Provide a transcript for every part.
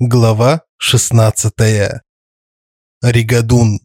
Глава 16. Ригадун.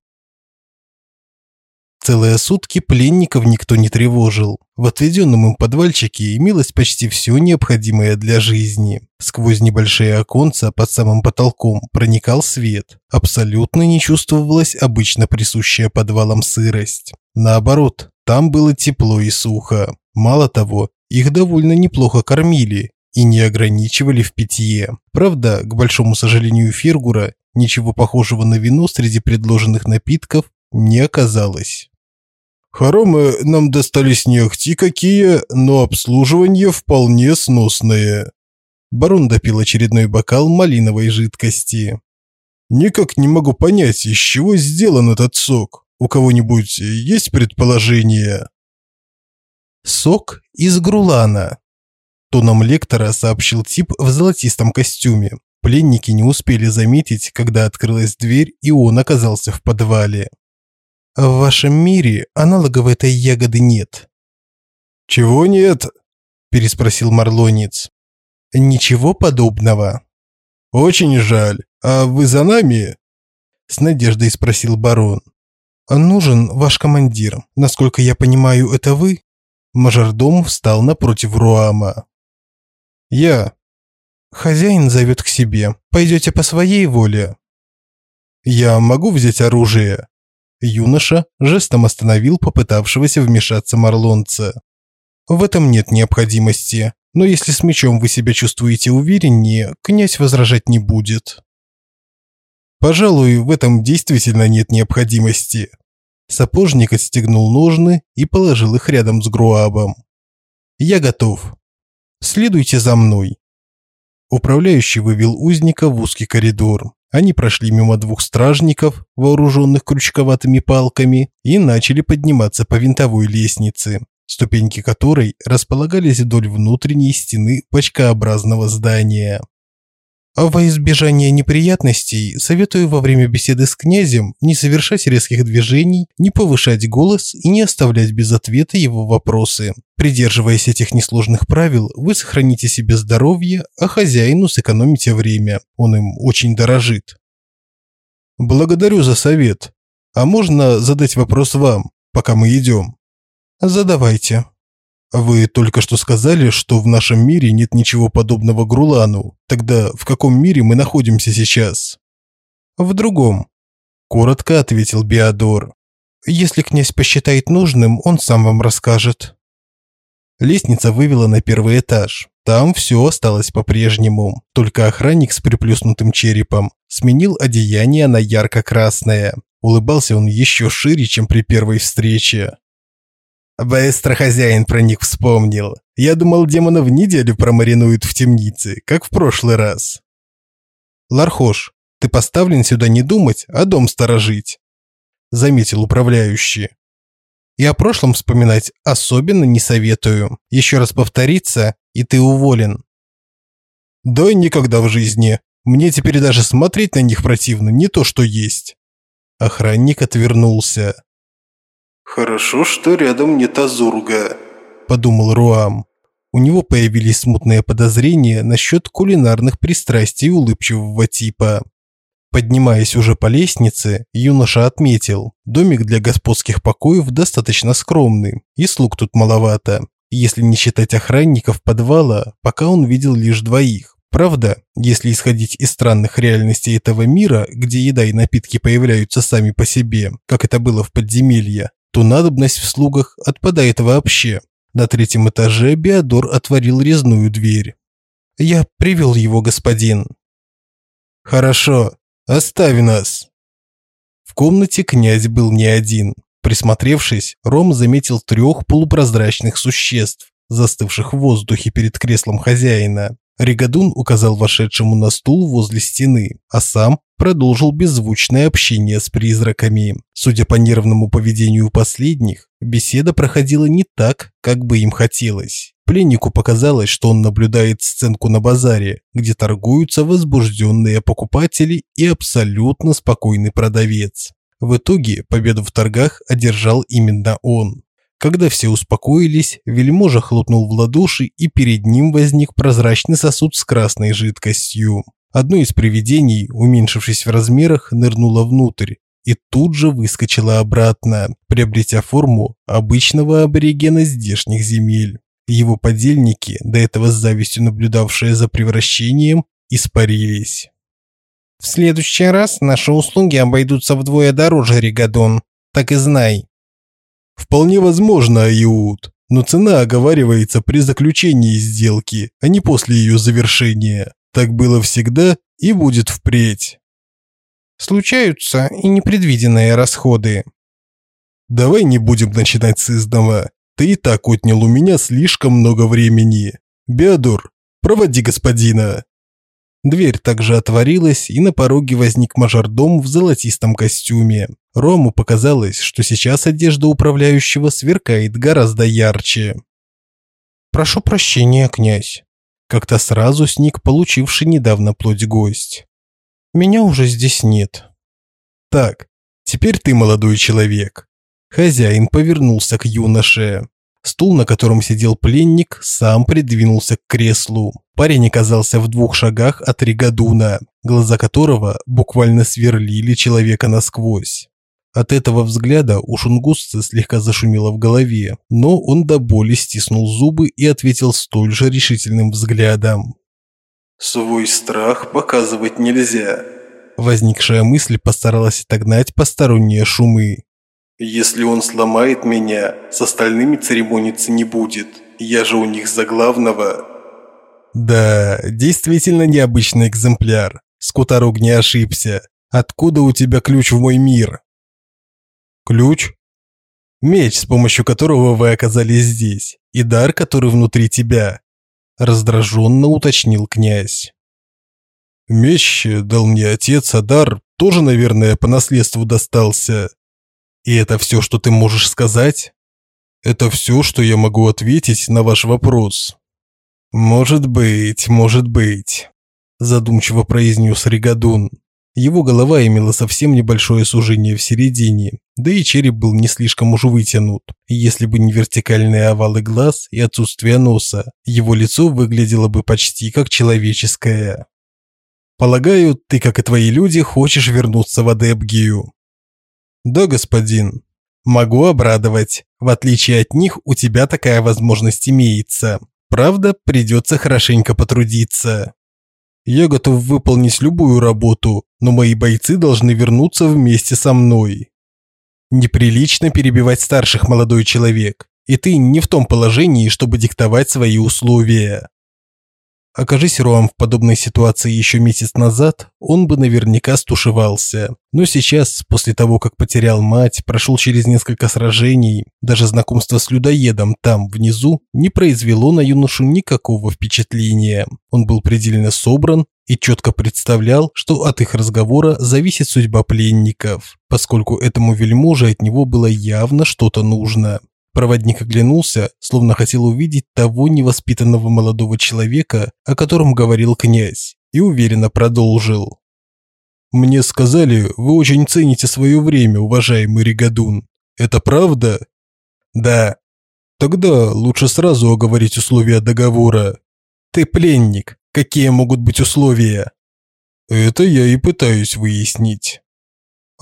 Целые сутки пленников никто не тревожил. В отведенном им подвальчике имелось почти все необходимое для жизни. Сквозь небольшие оконца под самым потолком проникал свет. Абсолютно не чувствовалась обычно присущая подвалам сырость. Наоборот, там было тепло и сухо. Мало того, их довольно неплохо кормили, и не ограничивали в питье. Правда, к большому сожалению Фергура, ничего похожего на вино среди предложенных напитков не оказалось. Хоромы нам достались не ахти какие, но обслуживание вполне сносное. Барон допил очередной бокал малиновой жидкости. Никак не могу понять, из чего сделан этот сок. У кого-нибудь есть предположение? Сок из грулана, тоном лектора сообщил тип в золотистом костюме. Пленники не успели заметить, когда открылась дверь, и он оказался в подвале. В вашем мире аналогов этой ягоды нет. Чего нет? переспросил Марлонец. Ничего подобного. Очень жаль. А вы за нами? с надеждой спросил барон. Нужен ваш командир. Насколько я понимаю, это вы? Мажордом встал напротив Руама. Я. Хозяин зовет к себе. Пойдете по своей воле. Я могу взять оружие. Юноша жестом остановил попытавшегося вмешаться марлонца. В этом нет необходимости, но если с мечом вы себя чувствуете увереннее, князь возражать не будет. Пожалуй, в этом действительно нет необходимости. Сапожник отстегнул ножны и положил их рядом с Груабом. Я готов. Следуйте за мной. Управляющий вывел узника в узкий коридор. Они прошли мимо двух стражников, вооруженных крючковатыми палками, и начали подниматься по винтовой лестнице, ступеньки которой располагались вдоль внутренней стены бочкообразного здания. А во избежание неприятностей советую во время беседы с князем не совершать резких движений, не повышать голос и не оставлять без ответа его вопросы. Придерживаясь этих несложных правил, вы сохраните себе здоровье, а хозяину сэкономите время. Он им очень дорожит. Благодарю за совет. А можно задать вопрос вам, пока мы идем? Задавайте. Вы только что сказали, что в нашем мире нет ничего подобного Грулану. Тогда в каком мире мы находимся сейчас? В другом, коротко ответил Биадор. Если князь посчитает нужным, он сам вам расскажет. Лестница вывела на первый этаж. Там все осталось по-прежнему. Только охранник с приплюснутым черепом сменил одеяние на ярко-красное. Улыбался он еще шире, чем при первой встрече. Быстро хозяин про них вспомнил. Я думал, демона в неделю промаринуют в темнице, как в прошлый раз. Лархош, ты поставлен сюда не думать, а дом сторожить, заметил управляющий. И о прошлом вспоминать особенно не советую. Еще раз повториться, и ты уволен. Да никогда в жизни. Мне теперь даже смотреть на них противно, не то что есть. Охранник отвернулся. «Хорошо, что рядом нет Азурга», – подумал Руам. У него появились смутные подозрения насчет кулинарных пристрастий улыбчивого типа. Поднимаясь уже по лестнице, юноша отметил, домик для господских покоев достаточно скромный, и слуг тут маловато. Если не считать охранников подвала, пока он видел лишь двоих. Правда, если исходить из странных реальностей этого мира, где еда и напитки появляются сами по себе, как это было в подземелье, то надобность в слугах отпадает вообще. На третьем этаже Биадор отворил резную дверь. «Я привел его, господин». «Хорошо, оставь нас». В комнате князь был не один. Присмотревшись, Ром заметил трех полупрозрачных существ, застывших в воздухе перед креслом хозяина. Ригадун указал вошедшему на стул возле стены, а сам продолжил беззвучное общение с призраками. Судя по нервному поведению последних, беседа проходила не так, как бы им хотелось. Пленнику показалось, что он наблюдает сценку на базаре, где торгуются возбужденные покупатели и абсолютно спокойный продавец. В итоге победу в торгах одержал именно он. Когда все успокоились, вельможа хлопнул в ладоши, и перед ним возник прозрачный сосуд с красной жидкостью. Одно из привидений, уменьшившись в размерах, нырнуло внутрь и тут же выскочило обратно, приобретя форму обычного аборигена здешних земель. Его подельники, до этого с завистью наблюдавшие за превращением, испарились. В следующий раз наши услуги обойдутся вдвое дороже, Ригадон. Так и знай. Вполне возможно, Аюд, но цена оговаривается при заключении сделки, а не после ее завершения. Так было всегда и будет впредь. Случаются и непредвиденные расходы. Давай не будем начинать с издава. Ты и так отнял у меня слишком много времени. Беадур, проводи господина. Дверь также отворилась, и на пороге возник мажордом в золотистом костюме. Рому показалось, что сейчас одежда управляющего сверкает гораздо ярче. «Прошу прощения, князь», – как-то сразу сник получивший недавно плоть гость. «Меня уже здесь нет». «Так, теперь ты молодой человек». Хозяин повернулся к юноше. Стул, на котором сидел пленник, сам придвинулся к креслу. Парень оказался в двух шагах от Ригадуна, глаза которого буквально сверлили человека насквозь. От этого взгляда у Шунгусца слегка зашумело в голове, но он до боли стиснул зубы и ответил столь же решительным взглядом. «Свой страх показывать нельзя». Возникшая мысль постаралась отогнать посторонние шумы. Если он сломает меня, с остальными церемониться не будет. Я же у них за главного. Да, действительно необычный экземпляр. Скуторог не ошибся. Откуда у тебя ключ в мой мир? Ключ? Меч, с помощью которого вы оказались здесь, и дар, который внутри тебя. Раздраженно уточнил князь. Меч дал мне отец, а дар тоже, наверное, по наследству достался. И это все, что ты можешь сказать? Это все, что я могу ответить на ваш вопрос. Может быть, может быть, задумчиво произнес Ригадун. Его голова имела совсем небольшое сужение в середине, да и череп был не слишком уж вытянут. Если бы не вертикальные овалы глаз и отсутствие носа, его лицо выглядело бы почти как человеческое. Полагаю, ты, как и твои люди, хочешь вернуться в Адепгию. Да, господин. Могу обрадовать. В отличие от них, у тебя такая возможность имеется. Правда, придется хорошенько потрудиться. Я готов выполнить любую работу, но мои бойцы должны вернуться вместе со мной. Неприлично перебивать старших, молодой человек, и ты не в том положении, чтобы диктовать свои условия. Окажись Руам в подобной ситуации еще месяц назад, он бы наверняка стушевался. Но сейчас, после того, как потерял мать, прошел через несколько сражений, даже знакомство с людоедом там, внизу, не произвело на юношу никакого впечатления. Он был предельно собран и четко представлял, что от их разговора зависит судьба пленников, поскольку этому вельможе от него было явно что-то нужно. Проводник оглянулся, словно хотел увидеть того невоспитанного молодого человека, о котором говорил князь, и уверенно продолжил. «Мне сказали, вы очень цените свое время, уважаемый Ригадун. Это правда?» «Да». «Тогда лучше сразу оговорить условия договора». «Ты пленник. Какие могут быть условия?» «Это я и пытаюсь выяснить».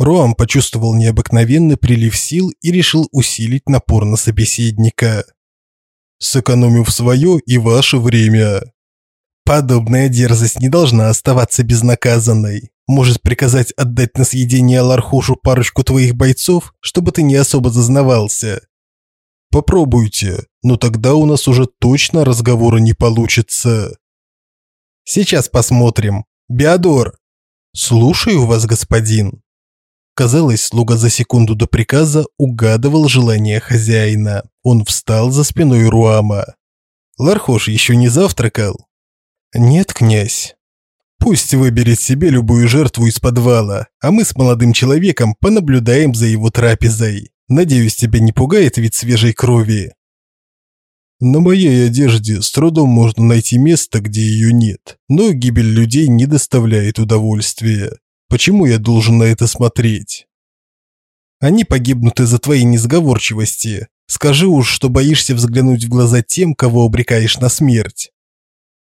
Роам почувствовал необыкновенный прилив сил и решил усилить напор на собеседника. «Сэкономив свое и ваше время». Подобная дерзость не должна оставаться безнаказанной. Может приказать отдать на съедение Лархушу парочку твоих бойцов, чтобы ты не особо зазнавался. Попробуйте, но тогда у нас уже точно разговора не получится. Сейчас посмотрим. Биадор. Слушаю вас, господин. Казалось, слуга за секунду до приказа угадывал желание хозяина. Он встал за спиной Руама. Лархош еще не завтракал? Нет, князь. Пусть выберет себе любую жертву из подвала, а мы с молодым человеком понаблюдаем за его трапезой. Надеюсь, тебя не пугает вид свежей крови. На моей одежде с трудом можно найти место, где ее нет, но гибель людей не доставляет удовольствия. Почему я должен на это смотреть? Они погибнут из-за твоей несговорчивости. Скажи уж, что боишься взглянуть в глаза тем, кого обрекаешь на смерть.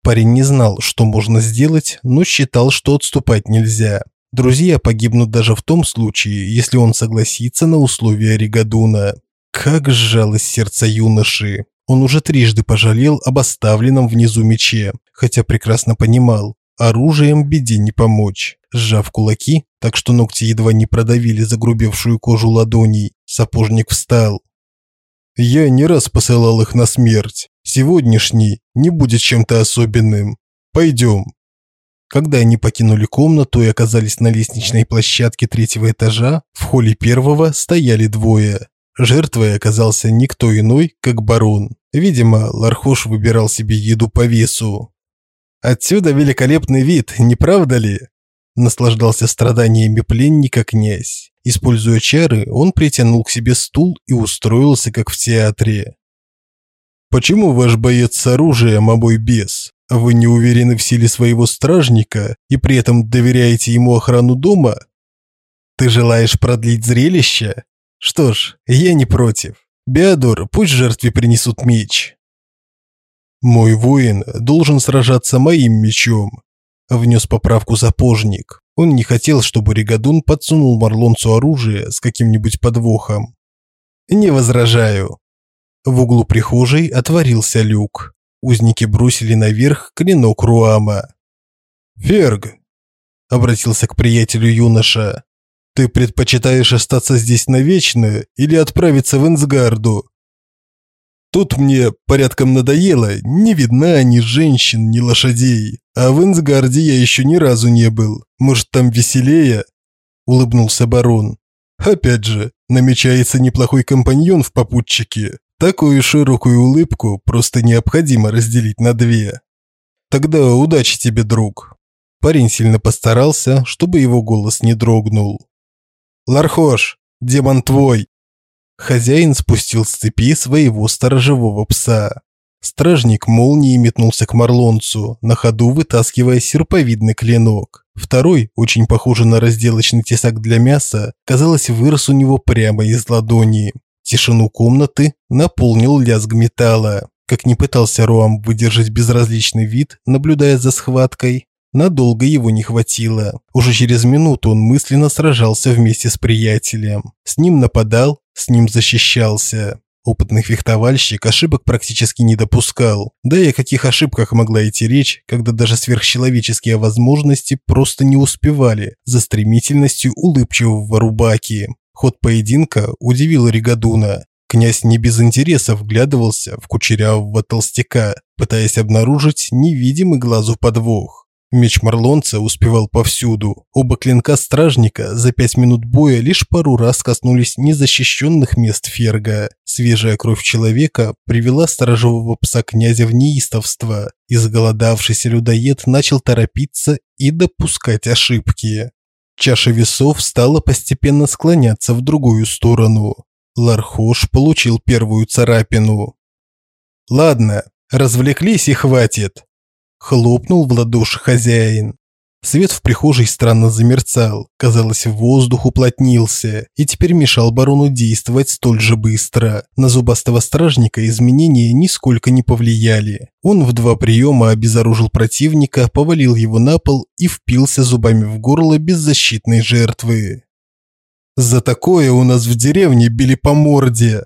Парень не знал, что можно сделать, но считал, что отступать нельзя. Друзья погибнут даже в том случае, если он согласится на условия Ригадуна. Как сжалось сердце юноши. Он уже трижды пожалел об оставленном внизу мече, хотя прекрасно понимал, оружием беде не помочь. Сжав кулаки, так что ногти едва не продавили загрубевшую кожу ладоней, сапожник встал. «Я не раз посылал их на смерть. Сегодняшний не будет чем-то особенным. Пойдем». Когда они покинули комнату и оказались на лестничной площадке третьего этажа, в холле первого стояли двое. Жертвой оказался никто иной, как барон. Видимо, Лархош выбирал себе еду по весу. Отсюда великолепный вид, не правда ли? Наслаждался страданиями пленника князь. Используя чары, он притянул к себе стул и устроился, как в театре. «Почему ваш боец с оружием, а мой без? Вы не уверены в силе своего стражника и при этом доверяете ему охрану дома? Ты желаешь продлить зрелище? Что ж, я не против. Беодор, пусть жертве принесут меч». «Мой воин должен сражаться моим мечом», – внес поправку сапожник. Он не хотел, чтобы Ригадун подсунул Марлонцу оружие с каким-нибудь подвохом. «Не возражаю». В углу прихожей отворился люк. Узники бросили наверх клинок Руама. «Ферг!» – обратился к приятелю юноша. «Ты предпочитаешь остаться здесь навечно или отправиться в Энсгарду?» Тут мне порядком надоело, не видна ни женщин, ни лошадей. А в Инсгарде я еще ни разу не был. Может, там веселее?» Улыбнулся барон. «Опять же, намечается неплохой компаньон в попутчике. Такую широкую улыбку просто необходимо разделить на две. Тогда удачи тебе, друг». Парень сильно постарался, чтобы его голос не дрогнул. «Лархош, демон твой!» Хозяин спустил с цепи своего сторожевого пса. Стражник молнией метнулся к Марлонцу, на ходу вытаскивая серповидный клинок. Второй, очень похожий на разделочный тесак для мяса, казалось, вырос у него прямо из ладони. Тишину комнаты наполнил лязг металла. Как ни пытался Роам выдержать безразличный вид, наблюдая за схваткой, надолго его не хватило. Уже через минуту он мысленно сражался вместе с приятелем. С ним нападал, с ним защищался. Опытный фехтовальщик ошибок практически не допускал. Да и о каких ошибках могла идти речь, когда даже сверхчеловеческие возможности просто не успевали за стремительностью улыбчивого рубаки. Ход поединка удивил Ригадуна. Князь не без интереса вглядывался в кучерявого толстяка, пытаясь обнаружить невидимый глазу подвох. Меч Марлонца успевал повсюду. Оба клинка стражника за пять минут боя лишь пару раз коснулись незащищенных мест Ферга. Свежая кровь человека привела сторожевого пса князя в неистовство. Изголодавшийся людоед начал торопиться и допускать ошибки. Чаша весов стала постепенно склоняться в другую сторону. Лархош получил первую царапину. «Ладно, развлеклись и хватит», Хлопнул в ладоши хозяин. Свет в прихожей странно замерцал, казалось, воздух уплотнился и теперь мешал барону действовать столь же быстро. На зубастого стражника изменения нисколько не повлияли. Он в два приема обезоружил противника, повалил его на пол и впился зубами в горло беззащитной жертвы. «За такое у нас в деревне били по морде!»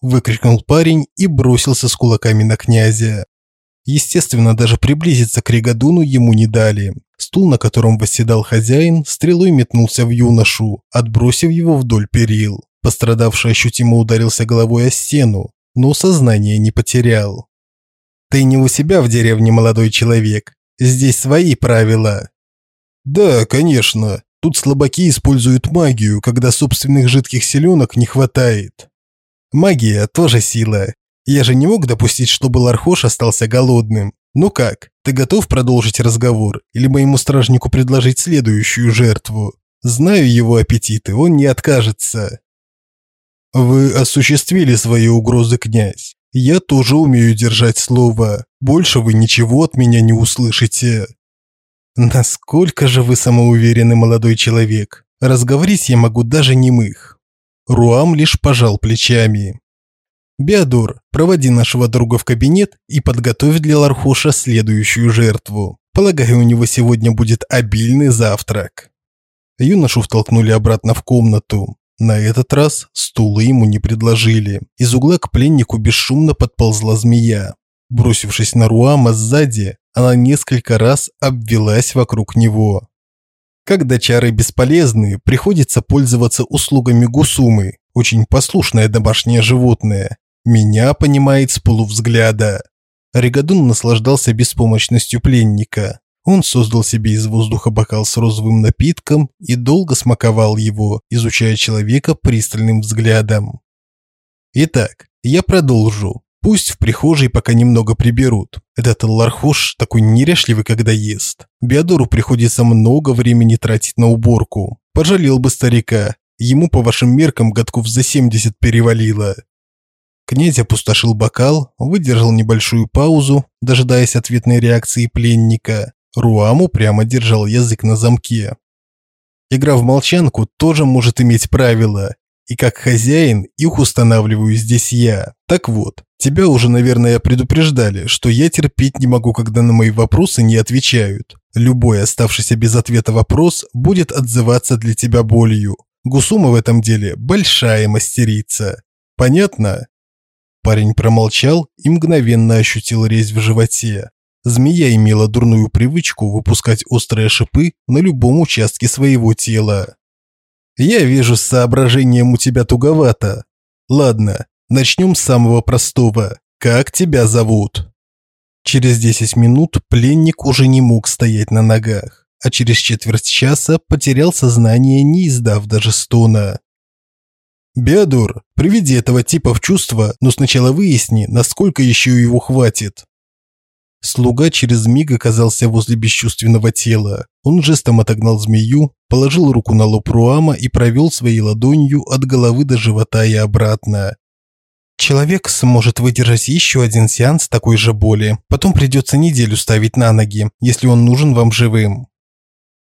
выкрикнул парень и бросился с кулаками на князя. Естественно, даже приблизиться к Ригадуну ему не дали. Стул, на котором восседал хозяин, стрелой метнулся в юношу, отбросив его вдоль перил. Пострадавший ощутимо ударился головой о стену, но сознание не потерял. «Ты не у себя в деревне, молодой человек. Здесь свои правила». «Да, конечно. Тут слабаки используют магию, когда собственных жидких селенок не хватает». «Магия тоже сила. Я же не мог допустить, чтобы Лархош остался голодным. Ну как, ты готов продолжить разговор или моему стражнику предложить следующую жертву? Знаю его аппетиты, он не откажется. Вы осуществили свои угрозы, князь. Я тоже умею держать слово. Больше вы ничего от меня не услышите. Насколько же вы самоуверенный молодой человек. Разговорить я могу даже немых. Руам лишь пожал плечами. Биадор, проводи нашего друга в кабинет и подготовь для Лархоша следующую жертву. Полагаю, у него сегодня будет обильный завтрак. Юношу втолкнули обратно в комнату. На этот раз стула ему не предложили. Из угла к пленнику бесшумно подползла змея. Бросившись на Руама сзади, она несколько раз обвелась вокруг него. Когда чары бесполезны, приходится пользоваться услугами гусумы, очень послушное домашнее животное. Меня понимает с полувзгляда. Ригадун наслаждался беспомощностью пленника. Он создал себе из воздуха бокал с розовым напитком и долго смаковал его, изучая человека пристальным взглядом. Итак, я продолжу. Пусть в прихожей пока немного приберут. Этот Лархош такой неряшливый, когда ест. Биодору приходится много времени тратить на уборку. Пожалел бы старика. Ему по вашим меркам годков за 70 перевалило. Князь опустошил бокал, выдержал небольшую паузу, дожидаясь ответной реакции пленника, Руаму прямо держал язык на замке. Игра в молчанку тоже может иметь правила, и как хозяин их устанавливаю здесь я. Так вот, тебя уже, наверное, предупреждали, что я терпеть не могу, когда на мои вопросы не отвечают. Любой оставшийся без ответа вопрос будет отзываться для тебя болью. Гусума в этом деле большая мастерица. Понятно? Парень промолчал и мгновенно ощутил резь в животе. Змея имела дурную привычку выпускать острые шипы на любом участке своего тела. Я вижу, с соображением у тебя туговато. Ладно, начнем с самого простого. Как тебя зовут? Через 10 минут пленник уже не мог стоять на ногах, а через четверть часа потерял сознание, не издав даже стона. Беодор, приведи этого типа в чувство, но сначала выясни, насколько еще его хватит. Слуга через миг оказался возле бесчувственного тела. Он жестом отогнал змею, положил руку на лоб Руама и провел своей ладонью от головы до живота и обратно. Человек сможет выдержать еще один сеанс такой же боли. Потом придется неделю ставить на ноги, если он нужен вам живым.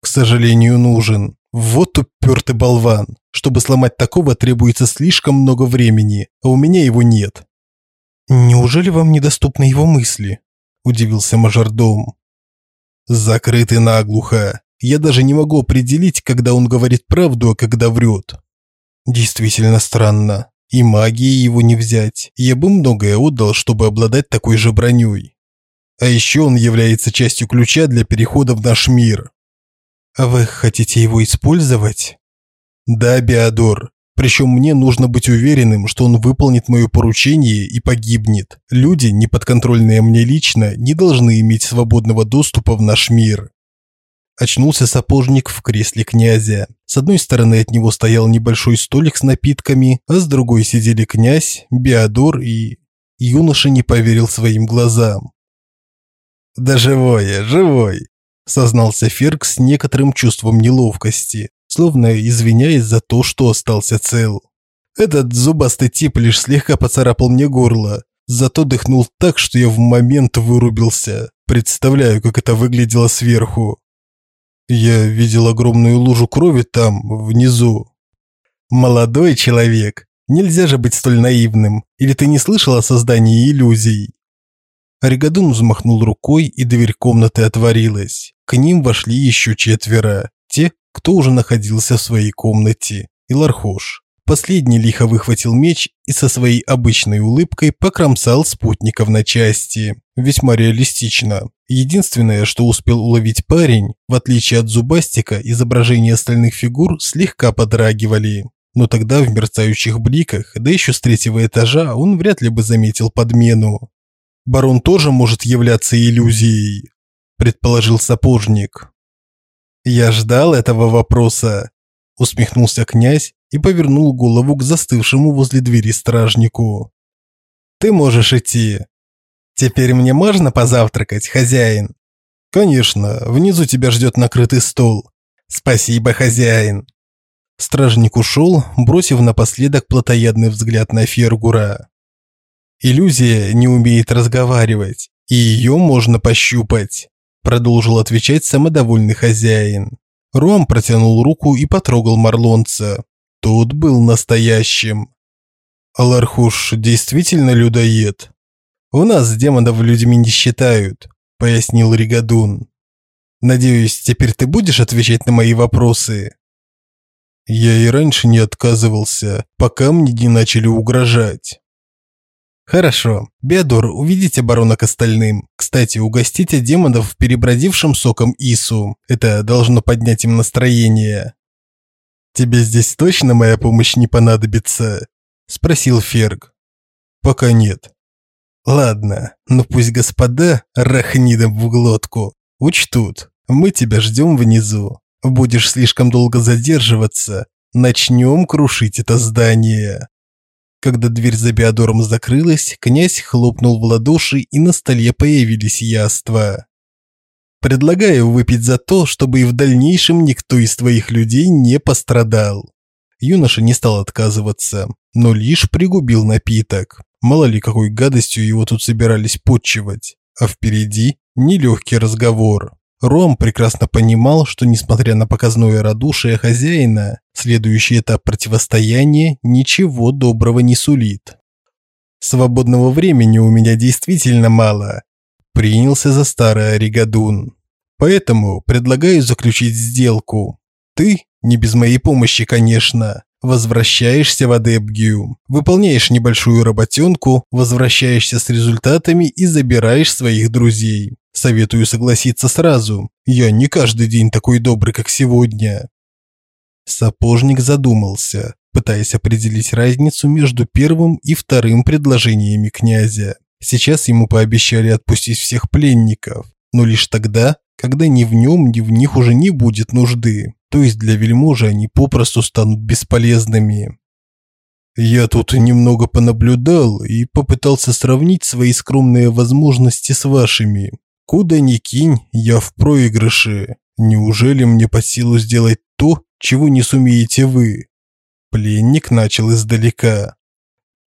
К сожалению, нужен. Вот упертый болван. Чтобы сломать такого требуется слишком много времени, а у меня его нет. Неужели вам недоступны его мысли? удивился мажордом. Закрыты наглухо. Я даже не могу определить, когда он говорит правду, а когда врет. Действительно странно. И магии его не взять. Я бы многое отдал, чтобы обладать такой же броней. А еще он является частью ключа для перехода в наш мир. А вы хотите его использовать? Да, Биадор. Причем мне нужно быть уверенным, что он выполнит мое поручение и погибнет. Люди, не подконтрольные мне лично, не должны иметь свободного доступа в наш мир. Очнулся сапожник в кресле князя. С одной стороны от него стоял небольшой столик с напитками, а с другой сидели князь, Биадор и... Юноша не поверил своим глазам. «Да живой я, живой!» – сознался Ферк с некоторым чувством неловкости словно извиняясь за то, что остался цел. Этот зубастый тип лишь слегка поцарапал мне горло, зато дыхнул так, что я в момент вырубился. Представляю, как это выглядело сверху. Я видел огромную лужу крови там, внизу. Молодой человек, нельзя же быть столь наивным. Или ты не слышал о создании иллюзий? Аригадун взмахнул рукой, и дверь комнаты отворилась. К ним вошли еще четверо. Те, кто уже находился в своей комнате, и Лархош. Последний лихо выхватил меч и со своей обычной улыбкой покромсал спутников на части. Весьма реалистично. Единственное, что успел уловить парень, в отличие от зубастика, изображения остальных фигур слегка подрагивали. Но тогда в мерцающих бликах, да еще с третьего этажа, он вряд ли бы заметил подмену. Барон тоже может являться иллюзией, предположил сапожник. Я ждал этого вопроса, усмехнулся князь и повернул голову к застывшему возле двери стражнику. Ты можешь идти. Теперь мне можно позавтракать, хозяин? Конечно, внизу тебя ждет накрытый стол. Спасибо, хозяин. Стражник ушел, бросив напоследок плотоядный взгляд на Фергура. Иллюзия не умеет разговаривать, и ее можно пощупать продолжил отвечать самодовольный хозяин. Руам протянул руку и потрогал марлонца. Тот был настоящим. Алархуш действительно людоед? У нас демонов людьми не считают, пояснил Ригадун. Надеюсь, теперь ты будешь отвечать на мои вопросы. Я и раньше не отказывался, пока мне не начали угрожать. Хорошо. Беодор, уведите барона к остальным. Кстати, угостите демонов перебродившим соком Ису. Это должно поднять им настроение. Тебе здесь точно моя помощь не понадобится? спросил Ферг. Пока нет. Ладно, но пусть господа рахнидом в глотку учтут. Мы тебя ждем внизу. Будешь слишком долго задерживаться, начнем крушить это здание. Когда дверь за Биодором закрылась, князь хлопнул в ладоши, и на столе появились яства. Предлагаю выпить за то, чтобы и в дальнейшем никто из твоих людей не пострадал. Юноша не стал отказываться, но лишь пригубил напиток. Мало ли какой гадостью его тут собирались подчивать. А впереди нелегкий разговор. Ром прекрасно понимал, что несмотря на показное радушие хозяина, следующий этап противостояния ничего доброго не сулит. Свободного времени у меня действительно мало. Принялся за старый Оригадун. Поэтому предлагаю заключить сделку. Ты не без моей помощи, конечно. Возвращаешься в Адепгию, выполняешь небольшую работенку, возвращаешься с результатами и забираешь своих друзей. Советую согласиться сразу. Я не каждый день такой добрый, как сегодня. Сапожник задумался, пытаясь определить разницу между первым и вторым предложениями князя. Сейчас ему пообещали отпустить всех пленников, но лишь тогда, когда ни в нем, ни в них уже не будет нужды то есть для вельможи они попросту станут бесполезными. Я тут немного понаблюдал и попытался сравнить свои скромные возможности с вашими. Куда ни кинь, я в проигрыше. Неужели мне по силу сделать то, чего не сумеете вы? Пленник начал издалека.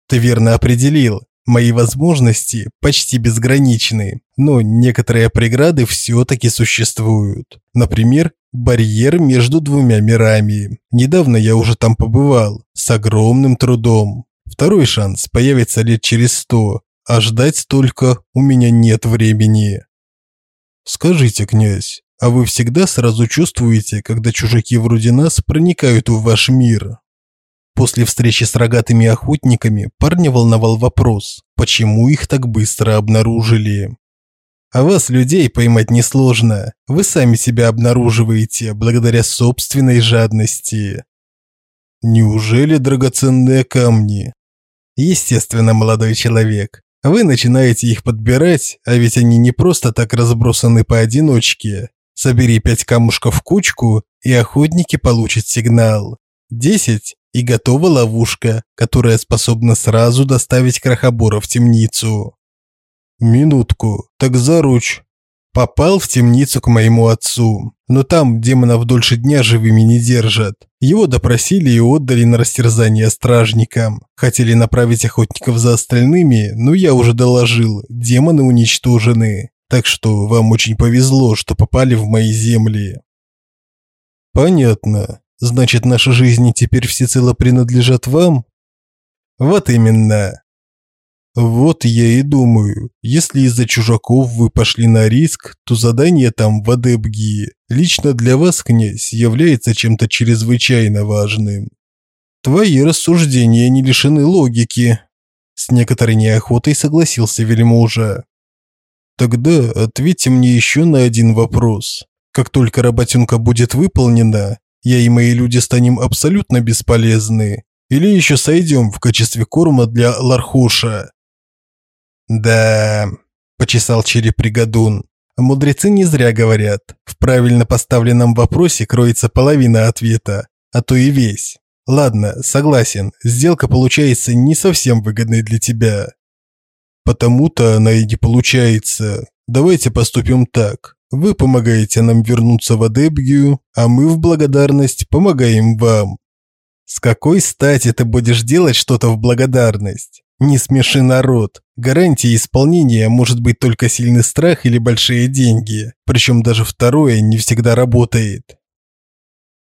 Ты верно определил. Мои возможности почти безграничны, но некоторые преграды все-таки существуют. Например, барьер между двумя мирами. Недавно я уже там побывал, с огромным трудом. Второй шанс появится лет через сто, а ждать столько у меня нет времени. Скажите, князь, а вы всегда сразу чувствуете, когда чужаки вроде нас проникают в ваш мир? После встречи с рогатыми охотниками парня волновал вопрос, почему их так быстро обнаружили. А вас, людей, поймать несложно. Вы сами себя обнаруживаете благодаря собственной жадности. Неужели драгоценные камни? Естественно, молодой человек. Вы начинаете их подбирать, а ведь они не просто так разбросаны поодиночке. Собери пять камушков в кучку, и охотники получат сигнал. Десять и готова ловушка, которая способна сразу доставить крохобора в темницу. Минутку, так заруч. Попал в темницу к моему отцу, но там демонов дольше дня живыми не держат. Его допросили и отдали на растерзание стражникам. Хотели направить охотников за остальными, но я уже доложил, демоны уничтожены. Так что вам очень повезло, что попали в мои земли. Понятно. Значит, наши жизни теперь всецело принадлежат вам? Вот именно. Вот я и думаю, если из-за чужаков вы пошли на риск, то задание там в Адебгии лично для вас, князь, является чем-то чрезвычайно важным. Твои рассуждения не лишены логики. С некоторой неохотой согласился вельможа. Тогда ответьте мне еще на один вопрос. Как только работенка будет выполнена, я и мои люди станем абсолютно бесполезны. Или еще сойдем в качестве корма для лархуша. Да, почесал череп пригодун. Мудрецы не зря говорят. В правильно поставленном вопросе кроется половина ответа, а то и весь. Ладно, согласен, сделка получается не совсем выгодной для тебя. Потому-то она и не получается. Давайте поступим так. Вы помогаете нам вернуться в Адебгию, а мы в благодарность помогаем вам. С какой стати ты будешь делать что-то в благодарность? Не смеши народ. Гарантией исполнения может быть только сильный страх или большие деньги. Причем даже второе не всегда работает.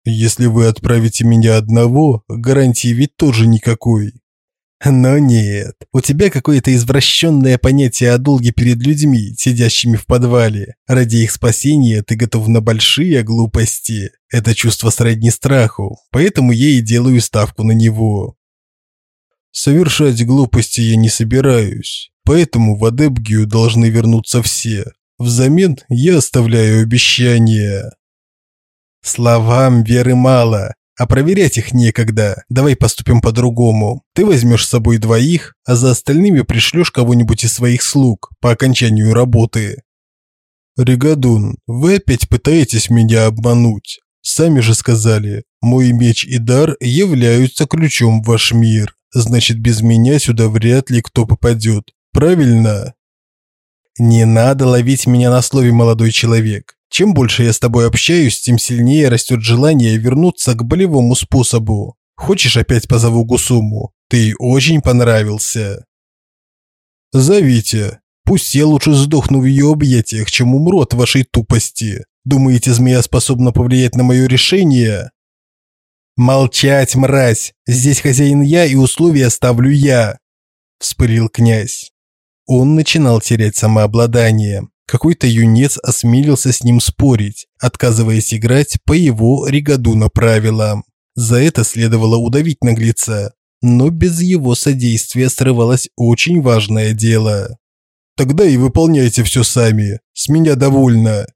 Если вы отправите меня одного, гарантии ведь тоже никакой. Но нет, у тебя какое-то извращенное понятие о долге перед людьми, сидящими в подвале. Ради их спасения ты готов на большие глупости. Это чувство сродни страху, поэтому я и делаю ставку на него. Совершать глупости я не собираюсь, поэтому в Адепгию должны вернуться все. Взамен я оставляю обещание. Словам веры мало, а проверять их некогда. Давай поступим по-другому. Ты возьмешь с собой двоих, а за остальными пришлешь кого-нибудь из своих слуг по окончанию работы. Ригадун, вы опять пытаетесь меня обмануть. Сами же сказали, мой меч и дар являются ключом в ваш мир. Значит, без меня сюда вряд ли кто попадет. Правильно? Не надо ловить меня на слове, молодой человек. Чем больше я с тобой общаюсь, тем сильнее растет желание вернуться к болевому способу. Хочешь опять позову Гусуму? Ты очень понравился. Зовите. Пусть я лучше сдохну в ее объятиях, чем умру от вашей тупости. Думаете, змея способна повлиять на мое решение? Молчать, мразь. Здесь хозяин я и условия ставлю я, вспылил князь. Он начинал терять самообладание. Какой-то юнец осмелился с ним спорить, отказываясь играть по его ригадуна правилам. За это следовало удавить наглеца, но без его содействия срывалось очень важное дело. Тогда и выполняйте все сами. С меня довольно.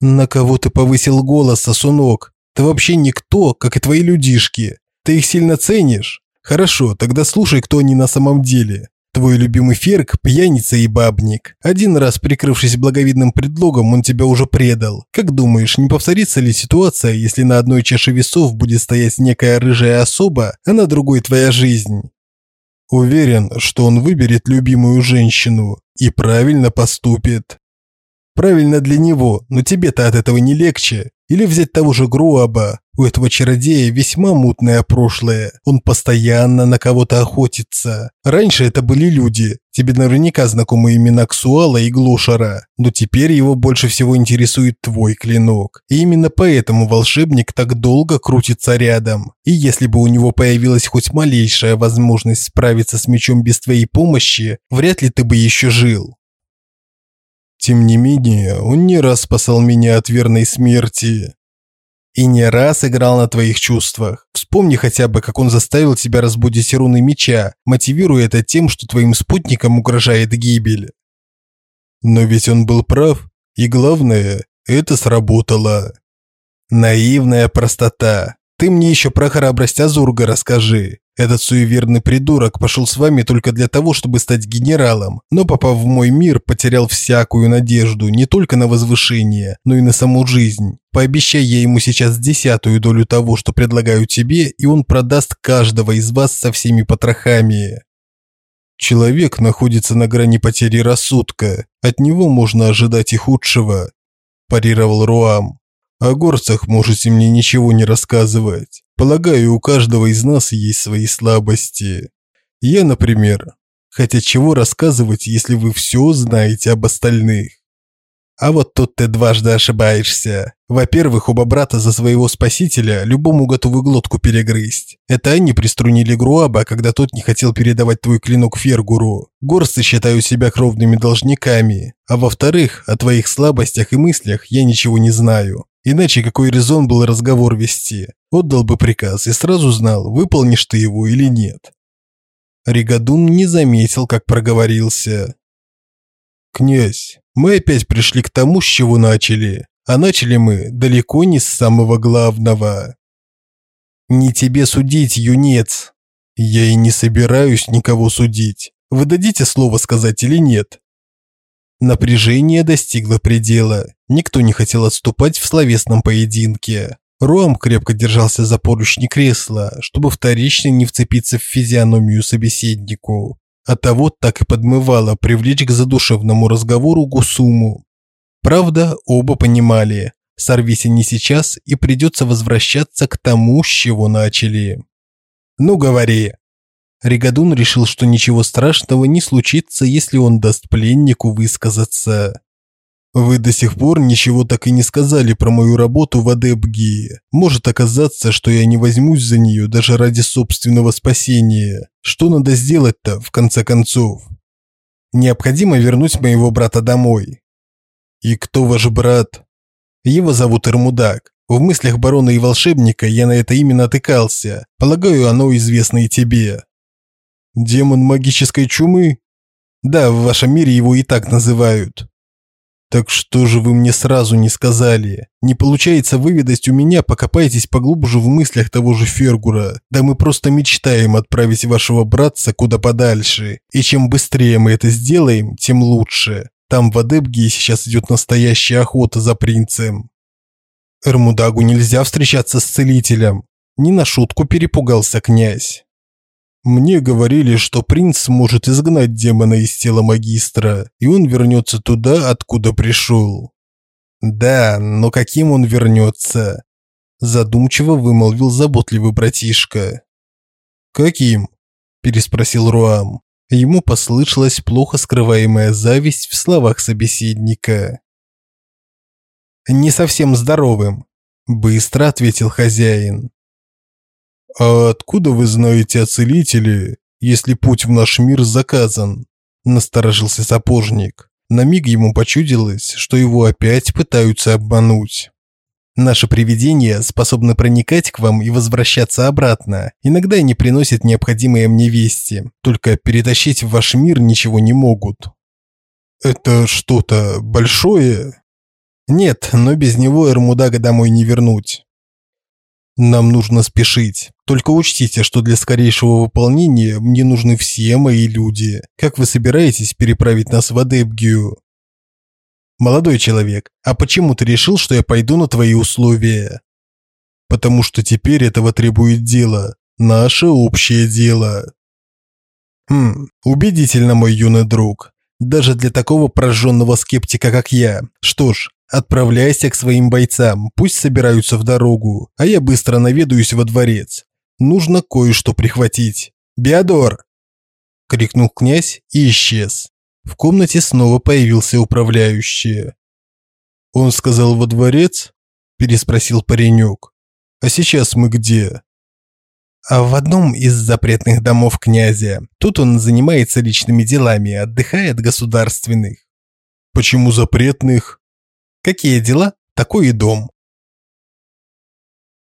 На кого ты повысил голос, сосунок? Ты вообще никто, как и твои людишки. Ты их сильно ценишь? Хорошо, тогда слушай, кто они на самом деле. Твой любимый Ферк – пьяница и бабник. Один раз, прикрывшись благовидным предлогом, он тебя уже предал. Как думаешь, не повторится ли ситуация, если на одной чаше весов будет стоять некая рыжая особа, а на другой твоя жизнь? Уверен, что он выберет любимую женщину и правильно поступит. Правильно для него, но тебе-то от этого не легче. Или взять того же Груаба. У этого чародея весьма мутное прошлое. Он постоянно на кого-то охотится. Раньше это были люди. Тебе наверняка знакомы имена Ксуала и Глушара. Но теперь его больше всего интересует твой клинок. И именно поэтому волшебник так долго крутится рядом. И если бы у него появилась хоть малейшая возможность справиться с мечом без твоей помощи, вряд ли ты бы еще жил. Тем не менее, он не раз спасал меня от верной смерти. И не раз играл на твоих чувствах. Вспомни хотя бы, как он заставил тебя разбудить руны меча, мотивируя это тем, что твоим спутникам угрожает гибель. Но ведь он был прав, и главное, это сработало. Наивная простота. Ты мне еще про храбрость Азурга расскажи. Этот суеверный придурок пошел с вами только для того, чтобы стать генералом, но попав в мой мир, потерял всякую надежду не только на возвышение, но и на саму жизнь. Пообещай я ему сейчас десятую долю того, что предлагаю тебе, и он продаст каждого из вас со всеми потрохами. Человек находится на грани потери рассудка. От него можно ожидать и худшего, парировал Руам. О горцах можете мне ничего не рассказывать. Полагаю, у каждого из нас есть свои слабости. Я, например. Хотя чего рассказывать, если вы все знаете об остальных? А вот тут ты дважды ошибаешься. Во-первых, оба брата за своего спасителя любому готовы глотку перегрызть. Это они приструнили Груаба, когда тот не хотел передавать твой клинок Фергуру. Горсты считают себя кровными должниками. А во-вторых, о твоих слабостях и мыслях я ничего не знаю. Иначе какой резон был разговор вести? Отдал бы приказ и сразу знал, выполнишь ты его или нет. Ригадун не заметил, как проговорился. «Князь, мы опять пришли к тому, с чего начали. А начали мы далеко не с самого главного. Не тебе судить, юнец. Я и не собираюсь никого судить. Вы дадите слово сказать или нет? Напряжение достигло предела. Никто не хотел отступать в словесном поединке. Руам крепко держался за поручни кресла, чтобы вторично не вцепиться в физиономию собеседнику. А того так и подмывало привлечь к задушевному разговору Гусуму. Правда, оба понимали, сорвись не сейчас и придется возвращаться к тому, с чего начали. «Ну, говори», Ригадун решил, что ничего страшного не случится, если он даст пленнику высказаться. Вы до сих пор ничего так и не сказали про мою работу в Адепгии. Может оказаться, что я не возьмусь за нее даже ради собственного спасения. Что надо сделать-то, в конце концов? Необходимо вернуть моего брата домой. И кто ваш брат? Его зовут Эрмудак. В мыслях барона и волшебника я на это имя натыкался. Полагаю, оно известно и тебе. Демон магической чумы? Да, в вашем мире его и так называют. Так что же вы мне сразу не сказали? Не получается выведать у меня, покопайтесь поглубже в мыслях того же Фергура. Да мы просто мечтаем отправить вашего братца куда подальше. И чем быстрее мы это сделаем, тем лучше. Там в Адепгии сейчас идет настоящая охота за принцем. Эрмудагу нельзя встречаться с целителем. Не на шутку перепугался князь. Мне говорили, что принц может изгнать демона из тела магистра, и он вернется туда, откуда пришел. Да, но каким он вернется? Задумчиво вымолвил заботливый братишка. Каким? переспросил Руам. Ему послышалась плохо скрываемая зависть в словах собеседника. Не совсем здоровым, быстро ответил хозяин. «А откуда вы знаете о целителе, если путь в наш мир заказан?» – насторожился сапожник. На миг ему почудилось, что его опять пытаются обмануть. Наши привидения способны проникать к вам и возвращаться обратно. Иногда они приносят необходимые мне вести, только перетащить в ваш мир ничего не могут. Это что-то большое? Нет, но без него Эрмудага домой не вернуть. Нам нужно спешить. Только учтите, что для скорейшего выполнения мне нужны все мои люди. Как вы собираетесь переправить нас в Адепгию? Молодой человек, а почему ты решил, что я пойду на твои условия? Потому что теперь этого требует дело. Наше общее дело. Хм, убедительно, мой юный друг. Даже для такого прожженного скептика, как я. Что ж, Отправляйся к своим бойцам, пусть собираются в дорогу, а я быстро наведаюсь во дворец. Нужно кое-что прихватить. Биадор!» крикнул князь и исчез. В комнате снова появился управляющий. «Он сказал во дворец?» – переспросил паренек. «А сейчас мы где?» А в одном из запретных домов князя. Тут он занимается личными делами, отдыхая от государственных. Почему запретных? Какие дела, такой и дом.